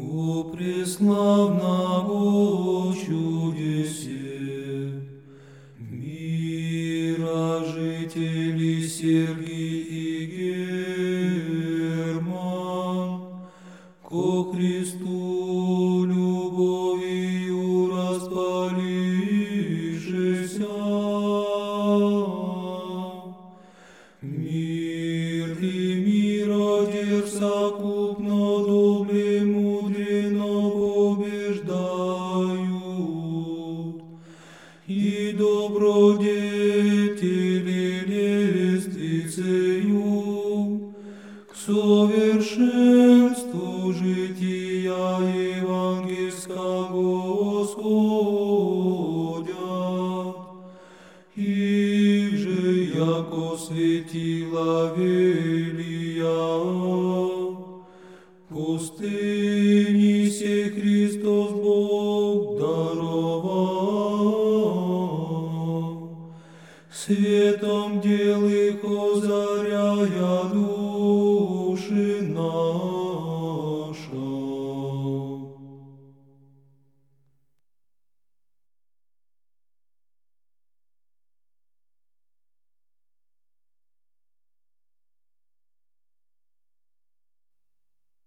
О преславного чудесе, Мира жители Сергий и Герман, Ко Христу любовью распалившися, Мир и мира дер совокупно добродетели лестницею к совершенству жития евангельского сходят. Их же, яко светила велия, пустыни сей Христос Бог Светом дел их озаряя души наша.